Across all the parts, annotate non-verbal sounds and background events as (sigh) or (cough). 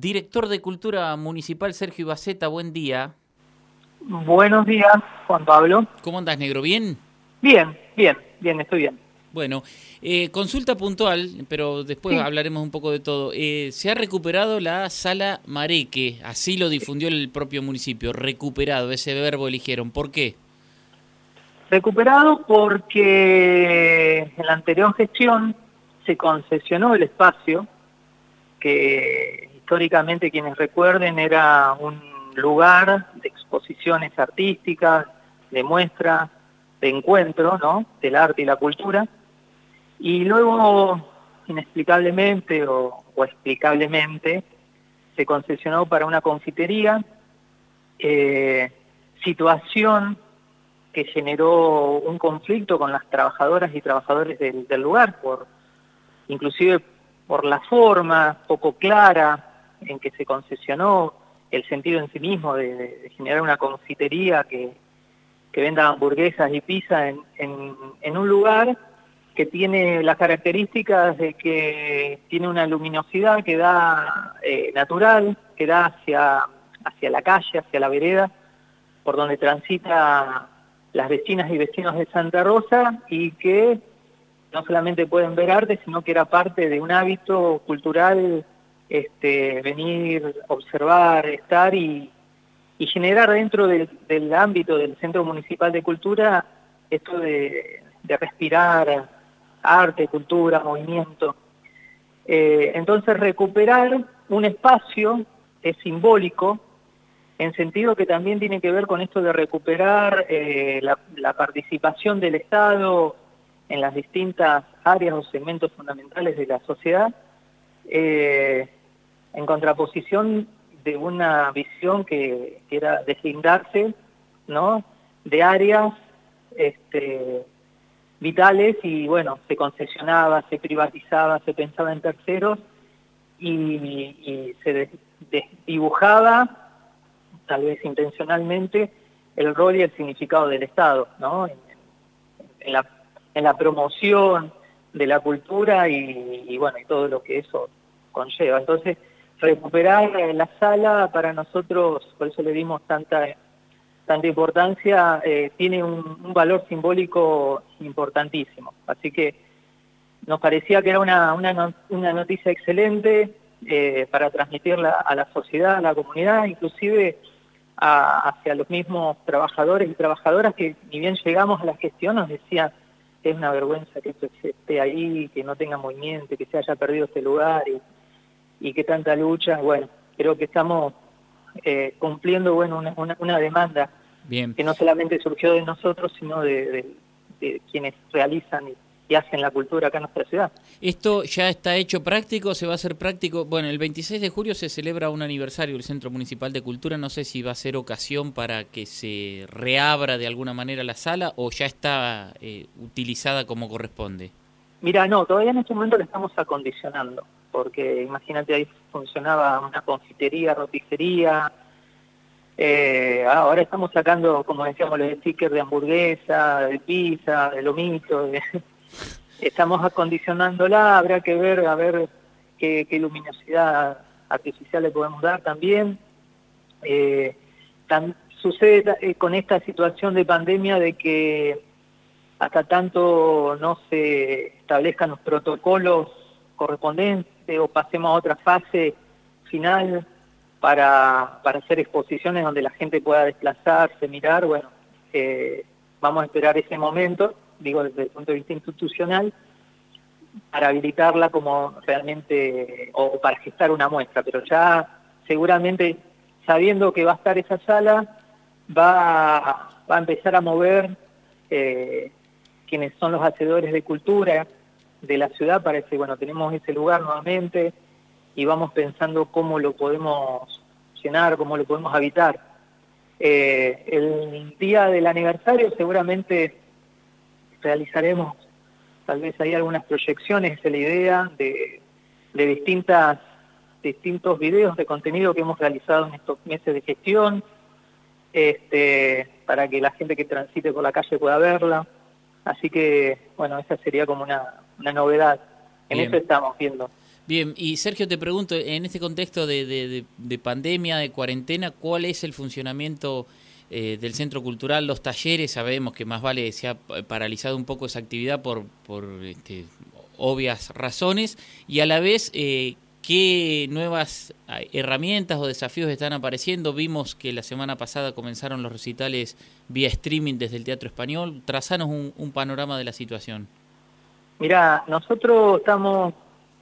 Director de Cultura Municipal Sergio Ibaceta, buen día. Buenos días, Juan Pablo. ¿Cómo andas, negro? ¿Bien? Bien, bien, bien, estoy bien. Bueno, eh, consulta puntual, pero después hablaremos un poco de todo. Eh, se ha recuperado la sala Mareque, así lo difundió el propio municipio, recuperado, ese verbo eligieron. ¿Por qué? Recuperado porque en la anterior gestión se concesionó el espacio que históricamente quienes recuerden era un lugar de exposiciones artísticas, de muestras, de encuentro, ¿no? Del arte y la cultura. Y luego, inexplicablemente o, explicablemente, se concesionó para una confitería, eh, situación que generó un conflicto con las trabajadoras y trabajadores del, del lugar, por inclusive por la forma poco clara en que se concesionó, el sentido en sí mismo de, generar una confitería que, venda hamburguesas y pizza en, en, un lugar que tiene las características de que tiene una luminosidad que da eh, natural, que da hacia, hacia la calle, hacia la vereda, por donde transita las vecinas y vecinos de Santa Rosa y que no solamente pueden ver arte, sino que era parte de un hábito cultural este, venir, observar, estar y, generar dentro del, ámbito del Centro Municipal de Cultura esto de, respirar arte, cultura, movimiento. Eh, entonces recuperar un espacio es simbólico, en sentido que también tiene que ver con esto de recuperar eh, la, participación del Estado en las distintas áreas o segmentos fundamentales de la sociedad, eh, en contraposición de una visión que, era deslindarse ¿no? de áreas este, vitales y bueno, se concesionaba, se privatizaba, se pensaba en terceros y, se dibujaba, tal vez intencionalmente, el rol y el significado del Estado, ¿no? en, la, en la, promoción de la cultura y, y, bueno, y todo lo que eso conlleva. Entonces, recuperar la sala para nosotros, por eso le dimos tanta, tanta importancia, eh, tiene un, valor simbólico importantísimo. Así que nos parecía que era una, una, noticia excelente eh, para transmitirla a la sociedad, a la comunidad, inclusive hacia los mismos trabajadores y trabajadoras que ni bien llegamos a la gestión nos decían es una vergüenza que esto esté ahí, que no tenga movimiento, que se haya perdido este lugar. Y, y que tanta lucha, bueno, creo que estamos eh, cumpliendo bueno una, una, demanda Bien. que no solamente surgió de nosotros, sino de, quienes realizan y, hacen la cultura acá en nuestra ciudad. ¿Esto ya está hecho práctico? ¿Se va a hacer práctico? Bueno, el 26 de julio se celebra un aniversario del Centro Municipal de Cultura. No sé si va a ser ocasión para que se reabra de alguna manera la sala o ya está eh, utilizada como corresponde. Mira, no, todavía en este momento la estamos acondicionando porque imagínate ahí funcionaba una confitería, roticería, eh, ahora estamos sacando, como decíamos, los stickers de hamburguesa, de pizza, de lomito, (laughs) estamos acondicionándola, habrá que ver a ver qué, luminosidad artificial le podemos dar también. Eh, sucede eh, con esta situación de pandemia de que hasta tanto no se establezcan los protocolos correspondientes o pasemos a otra fase final para, para hacer exposiciones donde la gente pueda desplazarse, mirar, bueno, eh, vamos a esperar ese momento, digo desde el punto de vista institucional, para habilitarla como realmente, o para gestar una muestra, pero ya seguramente sabiendo que va a estar esa sala, va, va a empezar a mover eh, quienes son los hacedores de cultura, de la ciudad parece, bueno, tenemos ese lugar nuevamente y vamos pensando cómo lo podemos llenar, cómo lo podemos habitar. Eh, el día del aniversario seguramente realizaremos tal vez hay algunas proyecciones, es la idea de, de distintas distintos videos de contenido que hemos realizado en estos meses de gestión, este, para que la gente que transite por la calle pueda verla. Así que, bueno, esa sería como una, una novedad. En eso estamos viendo. Bien, y Sergio, te pregunto, en este contexto de, pandemia, de cuarentena, ¿cuál es el funcionamiento eh, del centro cultural? Los talleres, sabemos que más vale se ha paralizado un poco esa actividad por, por este, obvias razones, y a la vez, eh, ¿qué nuevas herramientas o desafíos están apareciendo? Vimos que la semana pasada comenzaron los recitales vía streaming desde el Teatro Español. Trazanos un, panorama de la situación. Mira, nosotros estamos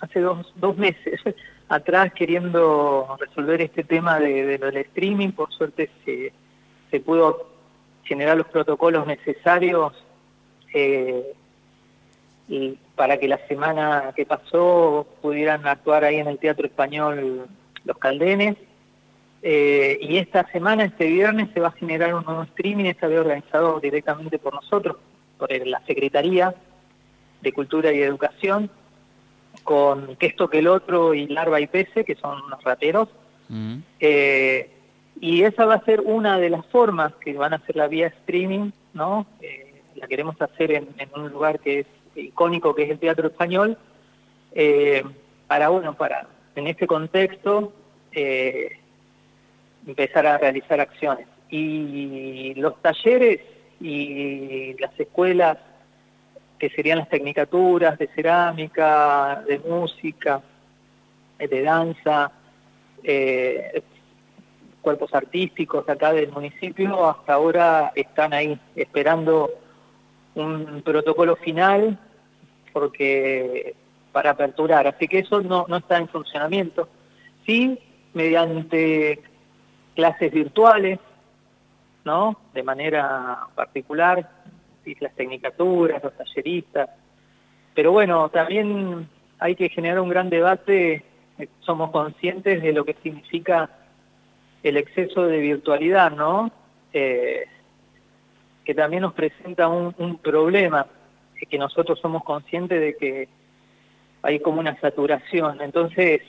hace dos, dos meses (laughs) atrás queriendo resolver este tema de, lo del streaming. Por suerte se, se pudo generar los protocolos necesarios eh, y para que la semana que pasó pudieran actuar ahí en el Teatro Español los Caldenes. Eh, y esta semana, este viernes, se va a generar un nuevo streaming, está organizado directamente por nosotros, por la Secretaría de Cultura y Educación, con Que esto que el otro y Larva y Pese, que son unos rateros. Mm. Eh, y esa va a ser una de las formas que van a hacer la vía streaming, ¿no? Eh, la queremos hacer en, un lugar que es icónico, que es el Teatro Español, eh, para, bueno, para en este contexto empezar a realizar acciones. Y los talleres y las escuelas que serían las tecnicaturas de cerámica, de música, eh, de danza, eh, cuerpos artísticos acá del municipio, hasta ahora están ahí esperando un protocolo final porque para aperturar, así que eso no, no está en funcionamiento. Sí, mediante clases virtuales, ¿no? De manera particular, las tecnicaturas, los talleristas. Pero bueno, también hay que generar un gran debate, eh, somos conscientes de lo que significa el exceso de virtualidad, ¿no? Eh, que también nos presenta un, problema, es que nosotros somos conscientes de que hay como una saturación. Entonces,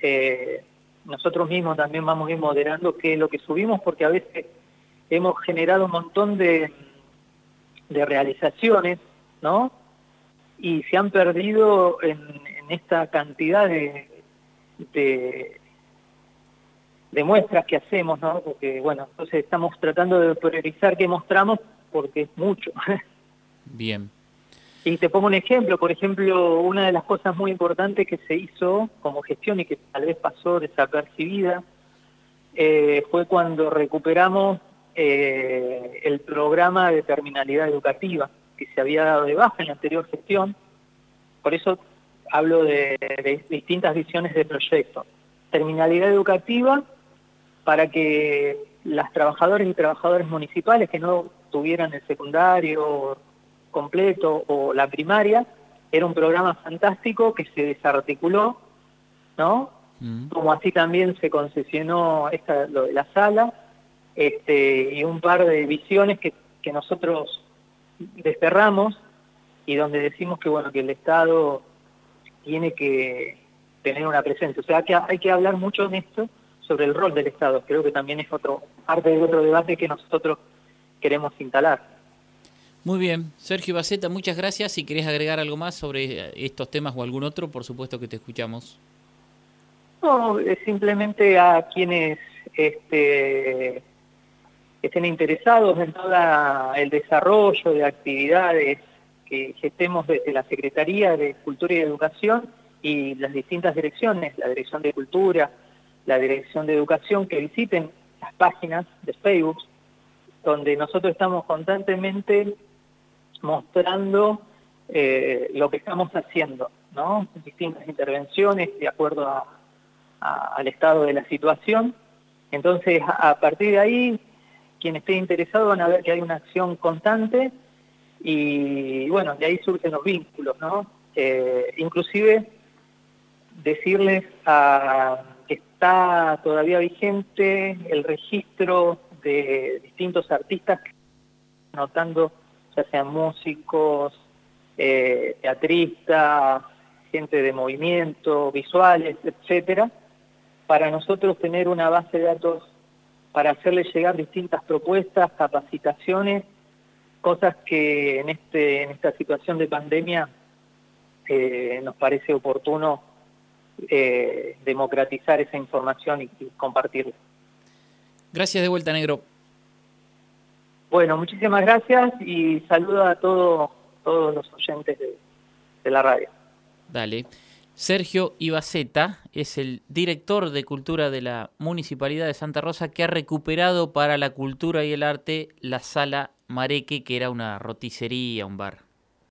eh, nosotros mismos también vamos a ir moderando qué es lo que subimos, porque a veces hemos generado un montón de, de realizaciones, ¿no? Y se han perdido en, esta cantidad de, de, muestras que hacemos, ¿no? Porque, bueno, entonces estamos tratando de priorizar qué mostramos porque es mucho. (laughs) Bien. Y te pongo un ejemplo, por ejemplo, una de las cosas muy importantes que se hizo como gestión y que tal vez pasó desapercibida, eh, fue cuando recuperamos eh, el programa de terminalidad educativa que se había dado de baja en la anterior gestión. Por eso hablo de, distintas visiones de proyecto. Terminalidad educativa para que las trabajadoras y trabajadores municipales que no tuvieran el secundario completo o la primaria, era un programa fantástico que se desarticuló, ¿no? Mm. Como así también se concesionó esta, lo de la sala, este, y un par de visiones que, que nosotros desterramos y donde decimos que bueno que el Estado tiene que tener una presencia. O sea, que hay que hablar mucho en esto sobre el rol del Estado. Creo que también es otro parte de otro debate que nosotros queremos instalar. Muy bien, Sergio Baceta, muchas gracias. Si querés agregar algo más sobre estos temas o algún otro, por supuesto que te escuchamos. No, simplemente a quienes este, estén interesados en todo el desarrollo de actividades que gestemos desde la Secretaría de Cultura y Educación y las distintas direcciones, la Dirección de Cultura, la Dirección de Educación, que visiten las páginas de Facebook, donde nosotros estamos constantemente mostrando eh, lo que estamos haciendo, ¿no? Distintas intervenciones de acuerdo al estado de la situación. Entonces, a partir de ahí, quien esté interesado van a ver que hay una acción constante y bueno, de ahí surgen los vínculos, ¿no? Eh, inclusive decirles a, está todavía vigente el registro de distintos artistas anotando ya sean músicos, eh, teatristas, gente de movimiento, visuales, etcétera, para nosotros tener una base de datos para hacerles llegar distintas propuestas, capacitaciones, cosas que en, este, en esta situación de pandemia eh, nos parece oportuno eh, democratizar esa información y, compartirla. Gracias de vuelta, Negro. Bueno, muchísimas gracias y saludo a todos todos los oyentes de, de la radio. Dale. Sergio Ibaceta es el director de cultura de la Municipalidad de Santa Rosa que ha recuperado para la cultura y el arte la sala Mareque, que era una roticería, un bar.